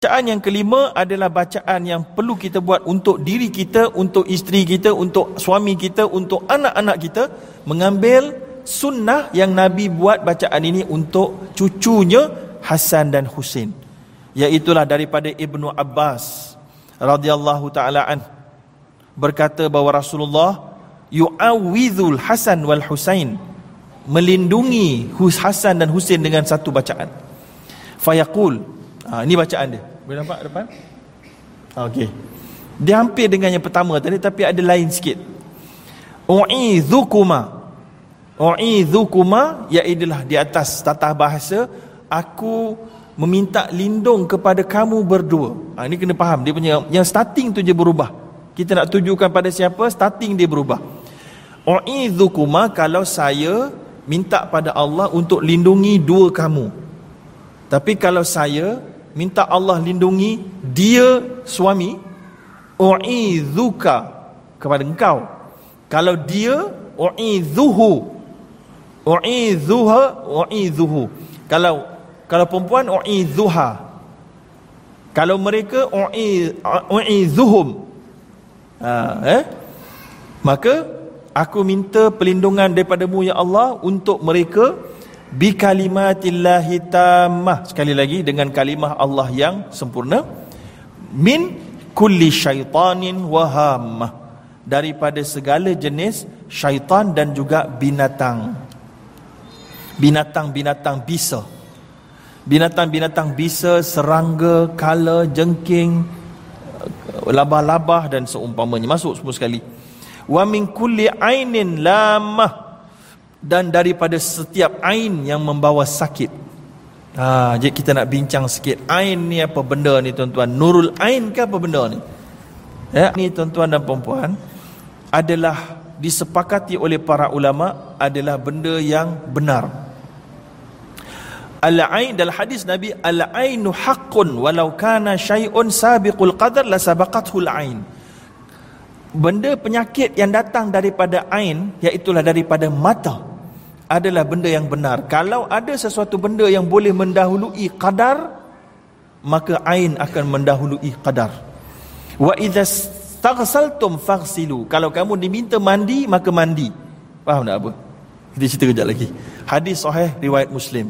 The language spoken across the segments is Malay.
Bacaan yang kelima adalah bacaan yang perlu kita buat untuk diri kita, untuk isteri kita, untuk suami kita, untuk anak-anak kita. Mengambil sunnah yang Nabi buat bacaan ini untuk cucunya Hasan dan Husin. Iaitulah daripada Ibnu Abbas radhiyallahu taala an berkata bahawa Rasulullah yu'awwidhul Hasan wal Husain melindungi Hasan dan Husin dengan satu bacaan. Fayaqul, ha, ini bacaan dia. Boleh nampak depan? Okey. Dia hampir dengan yang pertama tadi tapi ada lain sikit. U'idhukuma. U'idhukuma ialah di atas tata bahasa aku meminta lindung kepada kamu berdua. Ha, ini kena faham dia punya yang starting tu je berubah. Kita nak tujukan pada siapa starting dia berubah. U'idhukuma kalau saya minta pada Allah untuk lindungi dua kamu. Tapi kalau saya minta Allah lindungi dia suami u'idzuka kepada engkau. Kalau dia u'idzuhu u'idzuha u'idzuhu kalau kalau perempuan u'idzuha kalau mereka u'idzuhum ha, eh? Maka aku minta perlindungan daripadamu ya Allah untuk mereka bi kalimatillahi tammah. Sekali lagi dengan kalimah Allah yang sempurna. Min kulli syaitanin wahamah daripada segala jenis syaitan dan juga binatang. Binatang-binatang bisa. Binatang-binatang bisa serangga kala jengking labah-labah dan seumpamanya. Masuk semua sekali. Wa min kulli ainin lamah dan daripada setiap ain yang membawa sakit. Ha, jadi kita nak bincang sikit ain ni apa benda ni tuan-tuan? Nurul ain ke apa benda ni? Ya, ni tuan-tuan dan puan adalah disepakati oleh para ulama adalah benda yang benar. Al-ain dalam hadis Nabi al-ainu haqqun walau kana syai'un sabiqul qadar la sabaqathu al-ain. Benda penyakit yang datang daripada ain iaitu daripada mata adalah benda yang benar. Kalau ada sesuatu benda yang boleh mendahului qadar, maka ain akan mendahului qadar. Wa idza staghsaltum faghsilu. Kalau kamu diminta mandi, maka mandi. Faham tak apa? Kita cerita kejap lagi. Hadis sahih riwayat Muslim.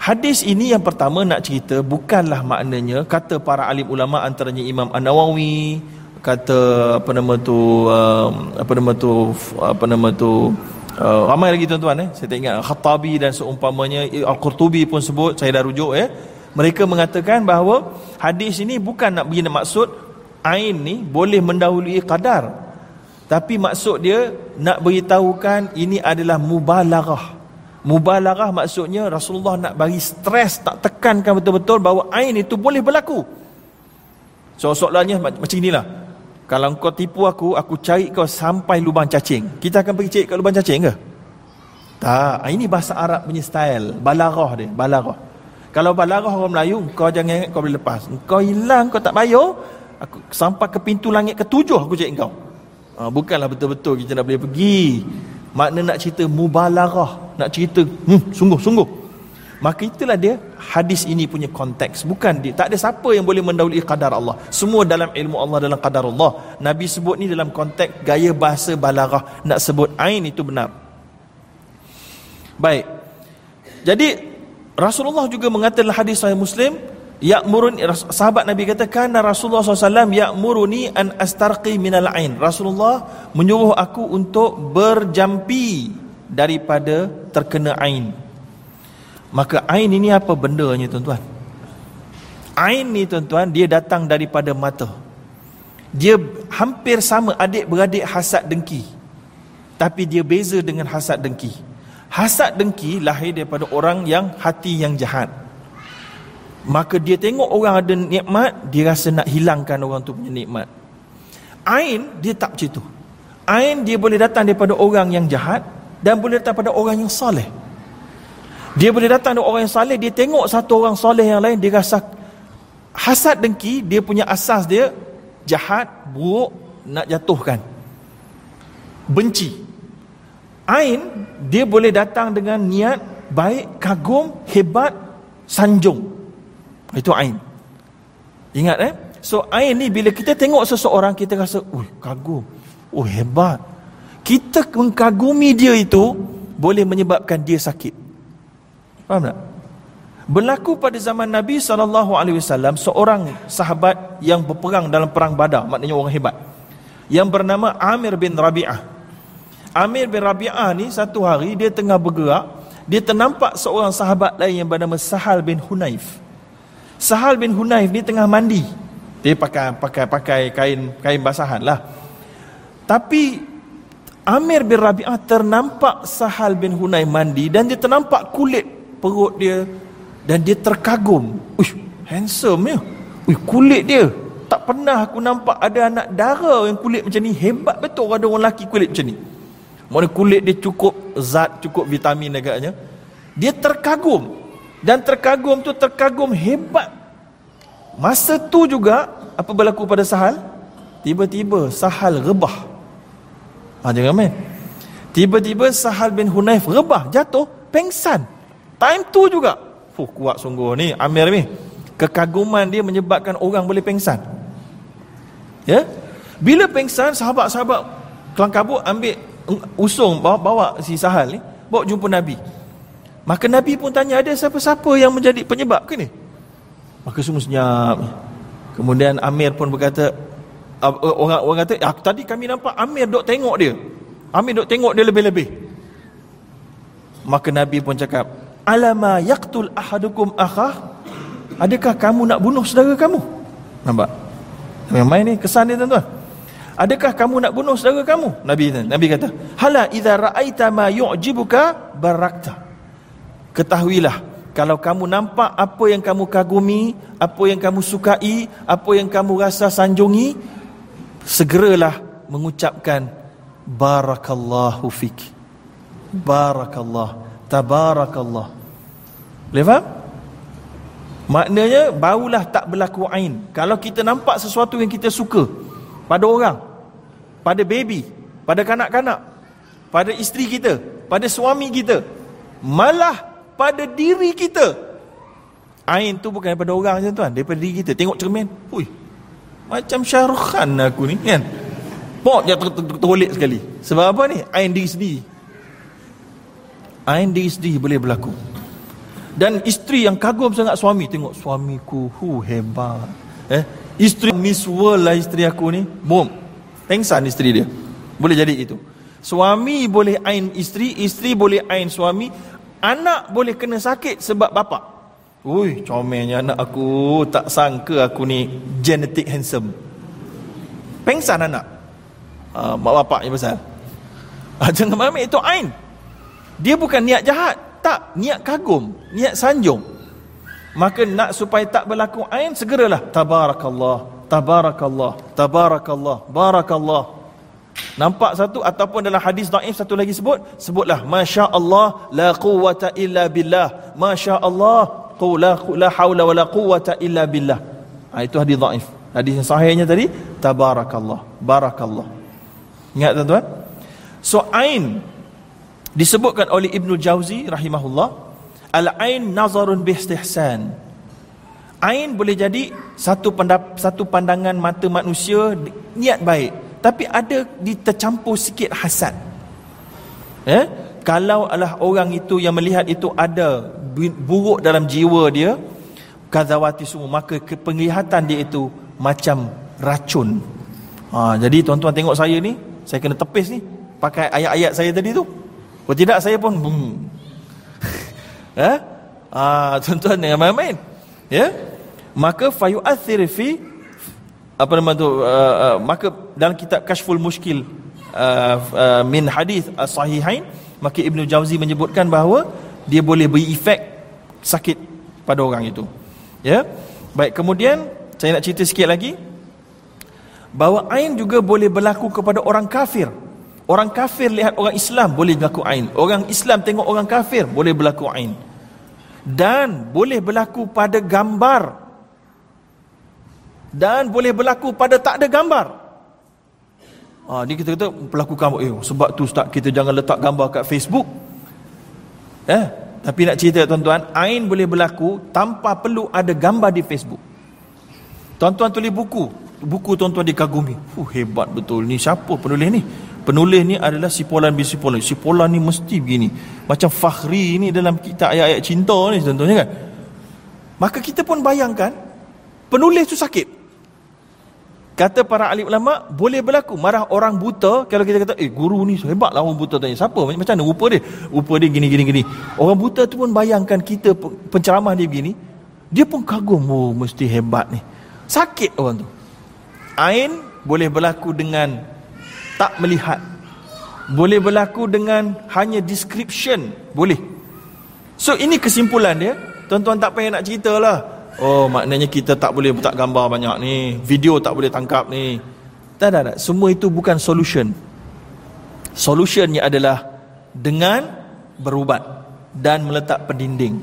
Hadis ini yang pertama nak cerita bukanlah maknanya kata para alim ulama antaranya Imam An-Nawawi kata apa nama tu um, apa nama tu apa nama tu Uh, ramai lagi tuan-tuan eh. Saya tak ingat Khattabi dan seumpamanya Al-Qurtubi pun sebut saya dah rujuk eh. Mereka mengatakan bahawa hadis ini bukan nak bagi maksud ain ni boleh mendahului qadar. Tapi maksud dia nak beritahukan ini adalah mubalaghah. Mubalaghah maksudnya Rasulullah nak bagi stres tak tekankan betul-betul bahawa ain itu boleh berlaku. So soalannya macam inilah. Kalau kau tipu aku, aku cari kau sampai lubang cacing. Kita akan pergi cari kat lubang cacing ke? Tak. Ah, ini bahasa Arab punya style. Balarah dia. Balarah. Kalau balarah orang Melayu, kau jangan kau boleh lepas. Kau hilang, kau tak bayar. Aku sampai ke pintu langit ketujuh aku cari kau. Ha, bukanlah betul-betul kita nak boleh pergi. Makna nak cerita mubalarah. Nak cerita, hmm, sungguh-sungguh. Maka itulah dia hadis ini punya konteks. Bukan dia. Tak ada siapa yang boleh mendahului qadar Allah. Semua dalam ilmu Allah, dalam qadar Allah. Nabi sebut ni dalam konteks gaya bahasa balarah. Nak sebut ain itu benar. Baik. Jadi, Rasulullah juga mengatakan hadis sahih Muslim, Ya'murun sahabat Nabi kata kana Rasulullah SAW ya'muruni an astarqi minal ain. Rasulullah menyuruh aku untuk berjampi daripada terkena ain. Maka ain ini apa bendanya tuan-tuan? Ain ni tuan-tuan dia datang daripada mata. Dia hampir sama adik-beradik hasad dengki. Tapi dia beza dengan hasad dengki. Hasad dengki lahir daripada orang yang hati yang jahat. Maka dia tengok orang ada nikmat, dia rasa nak hilangkan orang tu punya nikmat. Ain dia tak macam tu. Ain dia boleh datang daripada orang yang jahat dan boleh datang daripada orang yang soleh. Dia boleh datang dengan orang yang saleh, dia tengok satu orang soleh yang lain, dia rasa hasad dengki, dia punya asas dia jahat, buruk, nak jatuhkan. Benci. Ain, dia boleh datang dengan niat baik, kagum, hebat, sanjung. Itu ain. Ingat eh? So ain ni bila kita tengok seseorang kita rasa, "Uh, kagum. Oh, hebat." Kita mengkagumi dia itu boleh menyebabkan dia sakit. Faham tak? Berlaku pada zaman Nabi SAW seorang sahabat yang berperang dalam perang Badar, maknanya orang hebat. Yang bernama Amir bin Rabi'ah. Amir bin Rabi'ah ni satu hari dia tengah bergerak, dia ternampak seorang sahabat lain yang bernama Sahal bin Hunayf. Sahal bin Hunayf ni tengah mandi. Dia pakai pakai pakai kain kain basahan lah. Tapi Amir bin Rabi'ah ternampak Sahal bin Hunayf mandi dan dia ternampak kulit perut dia dan dia terkagum. Uish, handsome ya. Uish, kulit dia. Tak pernah aku nampak ada anak dara yang kulit macam ni. Hebat betul ada orang lelaki kulit macam ni. Mana kulit dia cukup zat, cukup vitamin agaknya. Dia terkagum. Dan terkagum tu terkagum hebat. Masa tu juga, apa berlaku pada Sahal? Tiba-tiba Sahal rebah. Ha, jangan main. Tiba-tiba Sahal bin Hunayf rebah, jatuh, pengsan. Time tu juga. Fuh kuat sungguh ni Amir ni. Kekaguman dia menyebabkan orang boleh pengsan. Ya? Bila pengsan sahabat-sahabat Kelang kabut ambil Usung bawa, bawa si Sahal ni Bawa jumpa Nabi. Maka Nabi pun tanya ada siapa-siapa yang menjadi penyebab ke ni? Maka semua senyap. Kemudian Amir pun berkata Orang orang kata ah, Tadi kami nampak Amir dok tengok dia. Amir dok tengok dia lebih-lebih. Maka Nabi pun cakap alama yaqtul ahadukum akhah? Adakah kamu nak bunuh saudara kamu? Nampak? Yang main ni kesan dia tuan-tuan. Adakah kamu nak bunuh saudara kamu? Nabi nabi kata hala idza raaita ma yu'jibuka barakta. Ketahuilah kalau kamu nampak apa yang kamu kagumi apa yang kamu sukai apa yang kamu rasa sanjungi segeralah mengucapkan barakallahu fik. Barakallahu Tabarakallah. Boleh faham? Maknanya barulah tak berlaku ain. Kalau kita nampak sesuatu yang kita suka pada orang, pada baby, pada kanak-kanak, pada isteri kita, pada suami kita, malah pada diri kita. Ain tu bukan daripada orang je tuan, daripada diri kita. Tengok cermin, hui. Macam Syahrukh Khan aku ni kan. Pok dia tertolik sekali. Sebab apa ni? Ain diri sendiri. Ain diri sendiri boleh berlaku. Dan isteri yang kagum sangat suami Tengok suamiku hu hebat. Eh? Isteri Miss World lah isteri aku ni. Boom. Pengsan isteri dia. Boleh jadi itu. Suami boleh ain isteri Isteri boleh ain suami. Anak boleh kena sakit sebab bapa. Ui comelnya anak aku. Tak sangka aku ni Genetic handsome. Pengsan anak. Uh, Mak bapak ni pasal. Uh, Jangan malam itu ain dia bukan niat jahat. Tak niat kagum niat sanjung. Maka nak supaya tak berlaku ain segeralah. Tabarakallah tabarakallah tabarakallah barakallah. Nampak satu ataupun dalam hadis dhaif satu lagi sebut sebutlah masya-Allah la quwwata illa billah. masya-Allah qula la haula wala quwwata illa billah. Ha, itu hadis dhaif hadis yang sahihnya tadi tabarakallah barakallah. Ingat tuan-tuan? So ain disebutkan oleh Ibnu Jauzi rahimahullah al-ain nazarun bi istihsan ain boleh jadi satu satu pandangan mata manusia niat baik tapi ada ditercampur sikit hasad. Eh? Kalau adalah orang itu yang melihat itu ada buruk dalam jiwa dia kadzawati semua maka penglihatan dia itu macam racun. Ha, jadi tuan-tuan tengok saya ni saya kena tepis ni pakai ayat-ayat saya tadi tu kalau tidak saya pun hmm. eh? ah, tuan-tuan dengan main-main. Ya? Maka fayu'athir fi apa nama tu uh, uh, maka dalam kitab Kashful Mushkil uh, uh, min hadis sahihain maka Ibnu Jauzi menyebutkan bahawa dia boleh beri efek sakit pada orang itu. Ya. Baik, kemudian saya nak cerita sikit lagi bahawa ain juga boleh berlaku kepada orang kafir. Orang kafir lihat orang Islam boleh berlaku ain. Orang Islam tengok orang kafir boleh berlaku ain. Dan boleh berlaku pada gambar. Dan boleh berlaku pada tak ada gambar. Ha, dia kita kata pelaku gambar. Eh, sebab tu ustaz kita jangan letak gambar kat Facebook. Eh, tapi nak cerita tuan-tuan, ain boleh berlaku tanpa perlu ada gambar di Facebook. Tuan-tuan tulis buku. Buku tuan-tuan dikagumi. Uh, hebat betul ni. Siapa penulis ni? Penulis ni adalah Sipolan bin Sipolan. Sipolan ni mesti begini. Macam Fakhri ni dalam kitab ayat-ayat cinta ni contohnya kan. Maka kita pun bayangkan penulis tu sakit. Kata para ahli ulama boleh berlaku marah orang buta kalau kita kata eh guru ni hebatlah orang buta tanya siapa macam mana rupa dia rupa dia gini gini gini orang buta tu pun bayangkan kita penceramah dia begini dia pun kagum oh mesti hebat ni sakit orang tu ain boleh berlaku dengan tak melihat. Boleh berlaku dengan hanya description. Boleh. So ini kesimpulan dia. Tuan-tuan tak payah nak ceritalah. Oh maknanya kita tak boleh letak gambar banyak ni. Video tak boleh tangkap ni. Tak tak tak. Semua itu bukan solution. Solutionnya adalah Dengan berubat Dan meletak pendinding.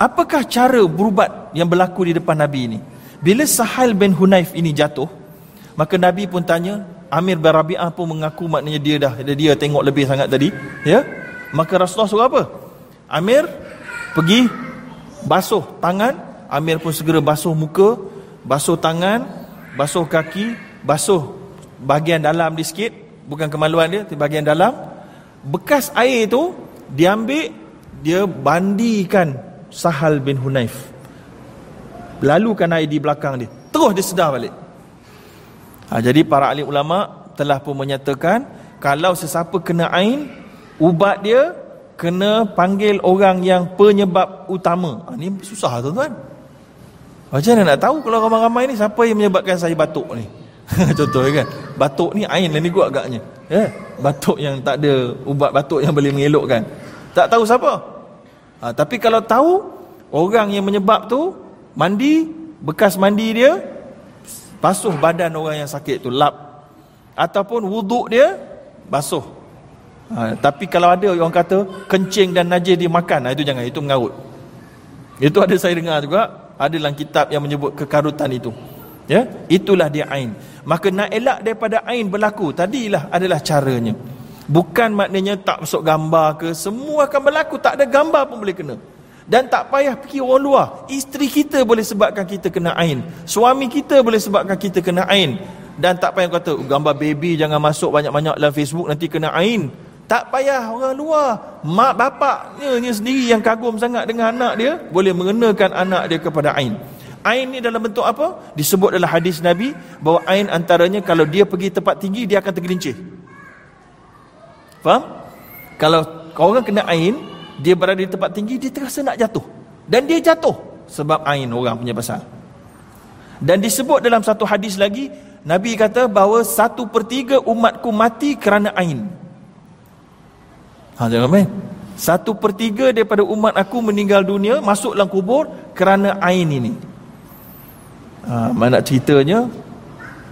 Apakah cara berubat yang berlaku di depan Nabi ini? Bila Sahal bin Hunayf ini jatuh Maka Nabi pun tanya Amir bin Rabi'ah pun mengaku maknanya dia dah Dia tengok lebih sangat tadi Ya Maka Rasulullah suruh apa Amir Pergi Basuh tangan Amir pun segera basuh muka, basuh tangan, basuh kaki, basuh bahagian dalam dia sikit, bukan kemaluan dia, tapi bahagian dalam. Bekas air itu diambil, dia bandikan Sahal bin Hunayf. Lalukan air di belakang dia. Terus dia sedar balik. Ha, jadi para ahli ulama telah pun menyatakan kalau sesiapa kena ain, ubat dia kena panggil orang yang penyebab utama. Ha, ini susah tuan-tuan. Macam mana nak tahu kalau ramai-ramai ni siapa yang menyebabkan saya batuk ni? Contoh kan. Batuk ni ain lah ni gua agaknya. Ya. Batuk yang tak ada ubat batuk yang boleh mengelokkan. Tak tahu siapa. Ha, tapi kalau tahu orang yang menyebab tu mandi, bekas mandi dia basuh badan orang yang sakit tu lap. Ataupun wuduk dia basuh. Ha, tapi kalau ada orang kata kencing dan najis dia makan, ha, itu jangan itu mengarut. Itu ada saya dengar juga ada dalam kitab yang menyebut kekarutan itu. Ya itulah dia ain. Maka nak elak daripada ain berlaku tadilah adalah caranya. Bukan maknanya tak masuk gambar ke semua akan berlaku tak ada gambar pun boleh kena dan tak payah fikir orang luar isteri kita boleh sebabkan kita kena ain suami kita boleh sebabkan kita kena ain dan tak payah kata gambar baby jangan masuk banyak-banyak dalam Facebook nanti kena ain tak payah orang luar. Mak bapaknya sendiri yang kagum sangat dengan anak dia. Boleh mengenakan anak dia kepada Ain. Ain ni dalam bentuk apa? Disebut dalam hadis Nabi. Bahawa Ain antaranya kalau dia pergi tempat tinggi, dia akan tergelincir. Faham? Kalau orang kena Ain, dia berada di tempat tinggi, dia terasa nak jatuh. Dan dia jatuh. Sebab Ain orang punya pasal. Dan disebut dalam satu hadis lagi, Nabi kata bahawa satu pertiga umatku mati kerana Ain. Ha, jangan main. Satu pertiga daripada umat aku meninggal dunia masuk dalam kubur kerana ain ini. Ha, mana ceritanya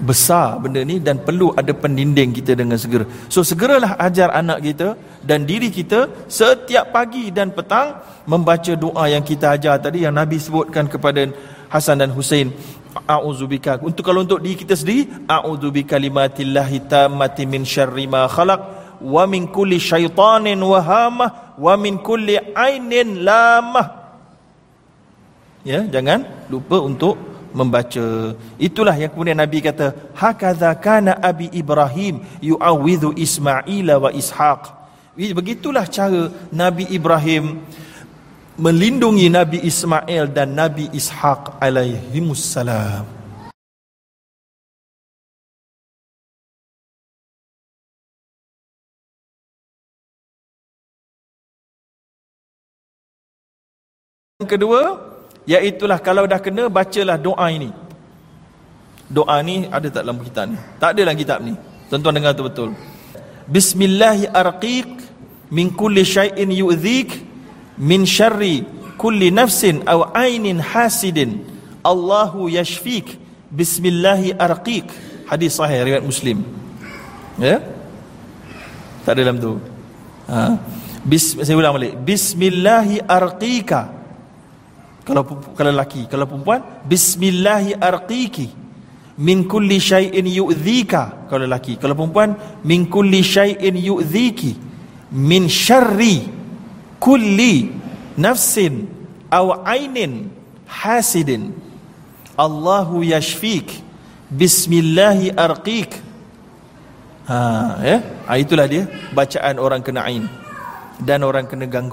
besar benda ni dan perlu ada pendinding kita dengan segera. So segeralah ajar anak kita dan diri kita setiap pagi dan petang membaca doa yang kita ajar tadi yang Nabi sebutkan kepada Hasan dan Husain. A'udzubika. Untuk kalau untuk diri kita sendiri, a'udzubika limatillahi tammati min syarri ma khalaq wa min kulli syaitanin wahamah wa min kulli ainin lamah ya jangan lupa untuk membaca. Itulah yang kemudian nabi kata hakadha kana abi ibrahim yu'awidhu ismaila wa ishaq. Begitulah cara nabi ibrahim melindungi nabi ismail dan nabi ishaq alaihimussalam. Yang kedua, iaitulah kalau dah kena bacalah doa ini. Doa ni ada tak dalam kitab ni? Tak ada dalam kitab ni. Tuan-tuan dengar tu betul. Bismillahirrahmanirrahim. Min kulli syai'in yu'dhik min syarri kulli nafsin aw ainin hasidin. Allahu yashfik. Bismillahirrahmanirrahim. Hadis sahih riwayat Muslim. Ya? Tak ada dalam tu. Ha? Bis, saya ulang balik. Bismillahirrahmanirrahim kalau kalau lelaki kalau perempuan bismillahi arqiki min kulli syai'in yu'dhika. Kalau lelaki kalau perempuan min kulli syai'in yu'dhiki min syarri kulli nafsin aw ainin hasidin. Allahu yashfik Bismillahi arqik. Ha, ya? ha, itulah dia bacaan orang kena ain dan orang kena ganggu